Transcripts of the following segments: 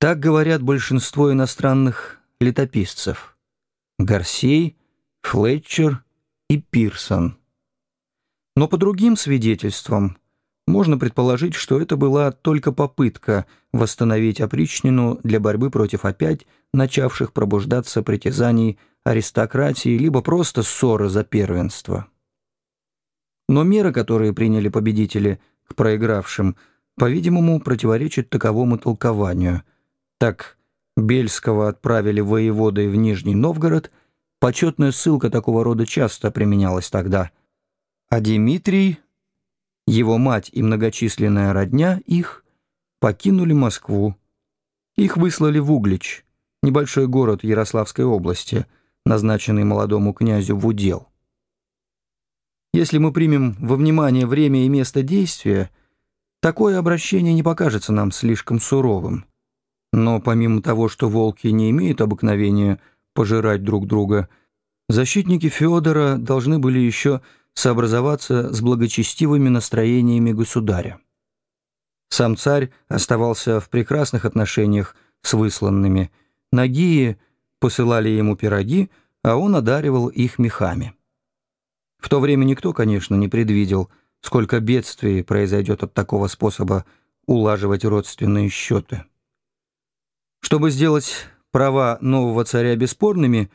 Так говорят большинство иностранных летописцев. Гарсей, Флетчер и Пирсон. Но по другим свидетельствам можно предположить, что это была только попытка восстановить опричнину для борьбы против опять начавших пробуждаться притязаний аристократии, либо просто ссоры за первенство. Но меры, которые приняли победители к проигравшим, по-видимому, противоречат таковому толкованию – так Бельского отправили воеводой в Нижний Новгород, почетная ссылка такого рода часто применялась тогда. А Дмитрий, его мать и многочисленная родня их покинули Москву. Их выслали в Углич, небольшой город Ярославской области, назначенный молодому князю в удел. Если мы примем во внимание время и место действия, такое обращение не покажется нам слишком суровым. Но помимо того, что волки не имеют обыкновения пожирать друг друга, защитники Федора должны были еще сообразоваться с благочестивыми настроениями государя. Сам царь оставался в прекрасных отношениях с высланными. Нагии посылали ему пироги, а он одаривал их мехами. В то время никто, конечно, не предвидел, сколько бедствий произойдет от такого способа улаживать родственные счеты. Чтобы сделать права нового царя бесспорными,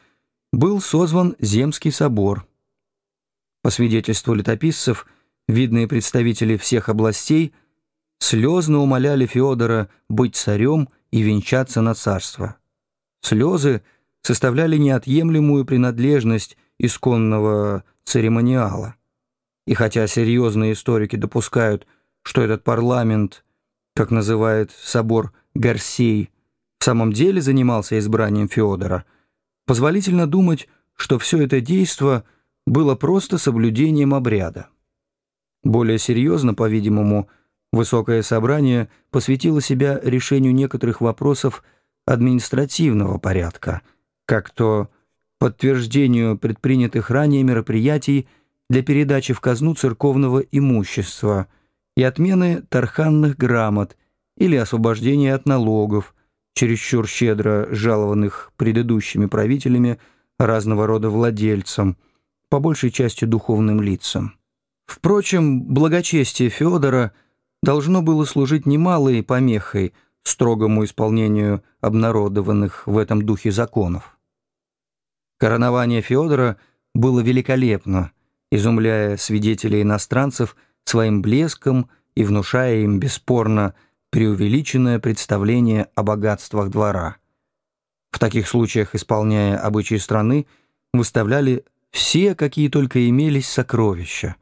был созван Земский собор. По свидетельству летописцев, видные представители всех областей слезно умоляли Феодора быть царем и венчаться на царство. Слезы составляли неотъемлемую принадлежность исконного церемониала. И хотя серьезные историки допускают, что этот парламент, как называет собор Гарсей, в самом деле занимался избранием Феодора, позволительно думать, что все это действо было просто соблюдением обряда. Более серьезно, по-видимому, Высокое собрание посвятило себя решению некоторых вопросов административного порядка, как то подтверждению предпринятых ранее мероприятий для передачи в казну церковного имущества и отмены тарханных грамот или освобождения от налогов, чересчур щедро жалованных предыдущими правителями разного рода владельцам, по большей части духовным лицам. Впрочем, благочестие Федора должно было служить немалой помехой строгому исполнению обнародованных в этом духе законов. Коронование Федора было великолепно, изумляя свидетелей иностранцев своим блеском и внушая им бесспорно преувеличенное представление о богатствах двора. В таких случаях, исполняя обычаи страны, выставляли все, какие только имелись, сокровища.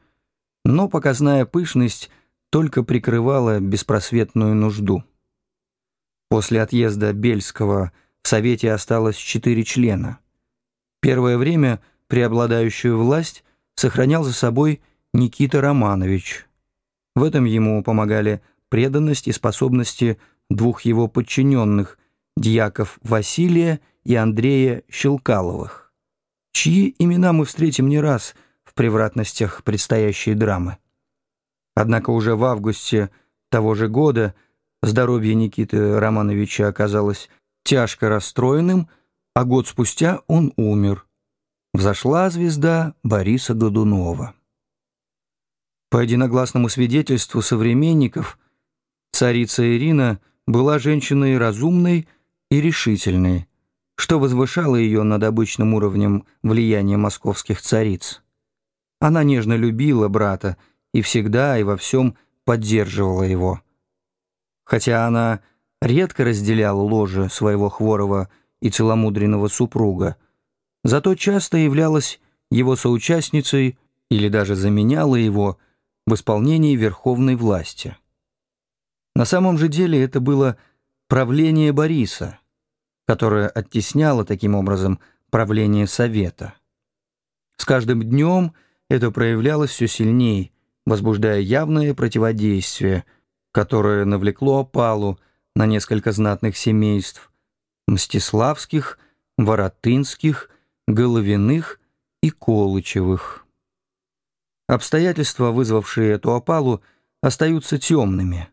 Но показная пышность только прикрывала беспросветную нужду. После отъезда Бельского в Совете осталось четыре члена. Первое время преобладающую власть сохранял за собой Никита Романович. В этом ему помогали преданность и способности двух его подчиненных, дьяков Василия и Андрея Щелкаловых, чьи имена мы встретим не раз в превратностях предстоящей драмы. Однако уже в августе того же года здоровье Никиты Романовича оказалось тяжко расстроенным, а год спустя он умер. Взошла звезда Бориса Годунова. По единогласному свидетельству современников, Царица Ирина была женщиной разумной и решительной, что возвышало ее над обычным уровнем влияния московских цариц. Она нежно любила брата и всегда и во всем поддерживала его. Хотя она редко разделяла ложе своего хворого и целомудренного супруга, зато часто являлась его соучастницей или даже заменяла его в исполнении верховной власти. На самом же деле это было правление Бориса, которое оттесняло таким образом правление Совета. С каждым днем это проявлялось все сильнее, возбуждая явное противодействие, которое навлекло опалу на несколько знатных семейств – Мстиславских, Воротынских, Головиных и Колычевых. Обстоятельства, вызвавшие эту опалу, остаются темными –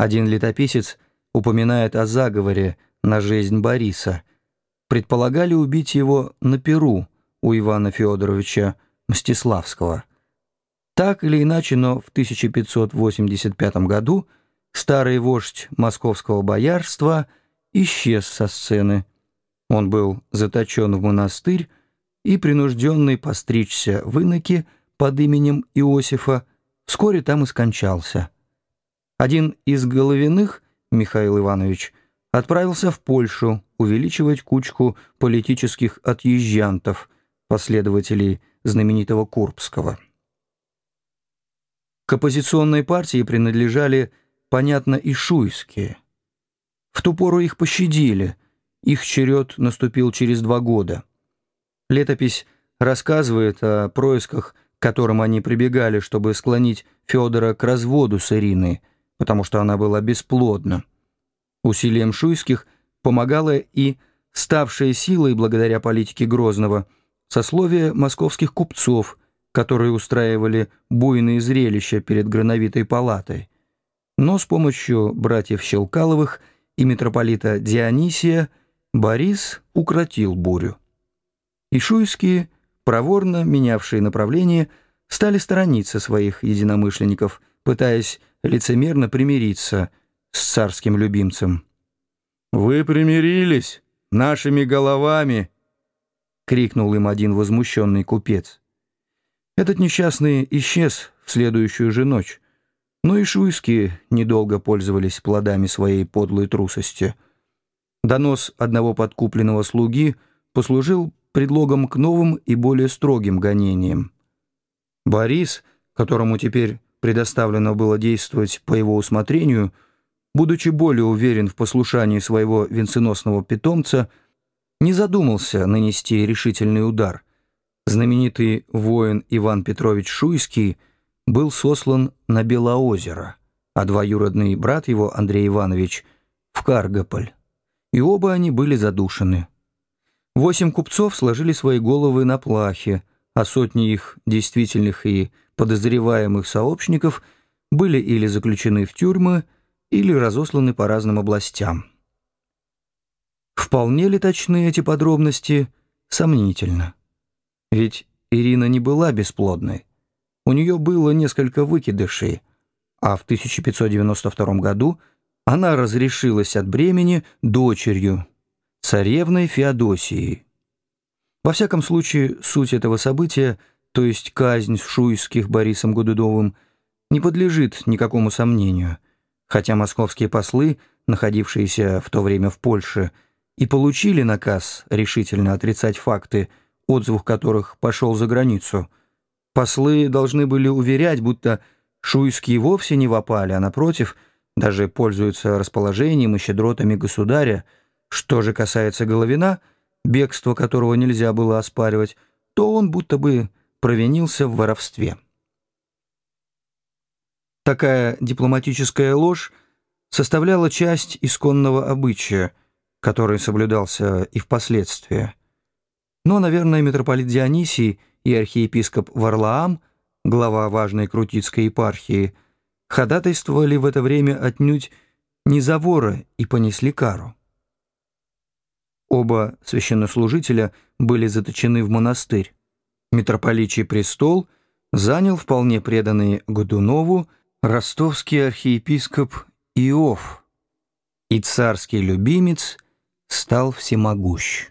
один летописец упоминает о заговоре на жизнь Бориса. Предполагали убить его на Перу у Ивана Федоровича Мстиславского. Так или иначе, но в 1585 году старый вождь московского боярства исчез со сцены. Он был заточен в монастырь и, принужденный постричься в иноке под именем Иосифа, вскоре там и скончался. Один из головиных, Михаил Иванович, отправился в Польшу увеличивать кучку политических отъезжантов, последователей знаменитого Курбского. К оппозиционной партии принадлежали, понятно, и шуйские. В ту пору их пощадили, их черед наступил через два года. Летопись рассказывает о происках, к которым они прибегали, чтобы склонить Федора к разводу с Ириной, потому что она была бесплодна. Усилием шуйских помогала и ставшая силой благодаря политике Грозного сословие московских купцов, которые устраивали буйные зрелища перед Грановитой палатой. Но с помощью братьев Щелкаловых и митрополита Дионисия Борис укротил бурю. И шуйские, проворно менявшие направление, стали сторониться своих единомышленников, пытаясь лицемерно примириться с царским любимцем. «Вы примирились нашими головами!» — крикнул им один возмущенный купец. Этот несчастный исчез в следующую же ночь, но и шуйские недолго пользовались плодами своей подлой трусости. Донос одного подкупленного слуги послужил предлогом к новым и более строгим гонениям. Борис, которому теперь предоставлено было действовать по его усмотрению, будучи более уверен в послушании своего венценосного питомца, не задумался нанести решительный удар — знаменитый воин Иван Петрович Шуйский был сослан на Белоозеро, а двоюродный брат его, Андрей Иванович, в Каргополь. И оба они были задушены. Восемь купцов сложили свои головы на плахе, а сотни их действительных и подозреваемых сообщников были или заключены в тюрьмы, или разосланы по разным областям. Вполне ли точны эти подробности? Сомнительно. Ведь Ирина не была бесплодной. У нее было несколько выкидышей, а в 1592 году она разрешилась от бремени дочерью, царевной Феодосией. Во всяком случае, суть этого события, то есть казнь шуйских Борисом Годудовым, не подлежит никакому сомнению, хотя московские послы, находившиеся в то время в Польше, и получили наказ решительно отрицать факты, отзвук которых пошел за границу. Послы должны были уверять, будто шуйские вовсе не вопали, а напротив, даже пользуются расположением и щедротами государя. Что же касается Головина, бегство которого нельзя было оспаривать, то он будто бы провинился в воровстве. Такая дипломатическая ложь составляла часть исконного обычая, который соблюдался и впоследствии. Но, наверное, митрополит Дионисий и архиепископ Варлаам, глава важной крутицкой епархии, ходатайствовали в это время отнюдь не за вора и понесли кару. Оба священнослужителя были заточены в монастырь. Митрополичий престол занял вполне преданный Годунову ростовский архиепископ Иов, и царский любимец стал всемогущ.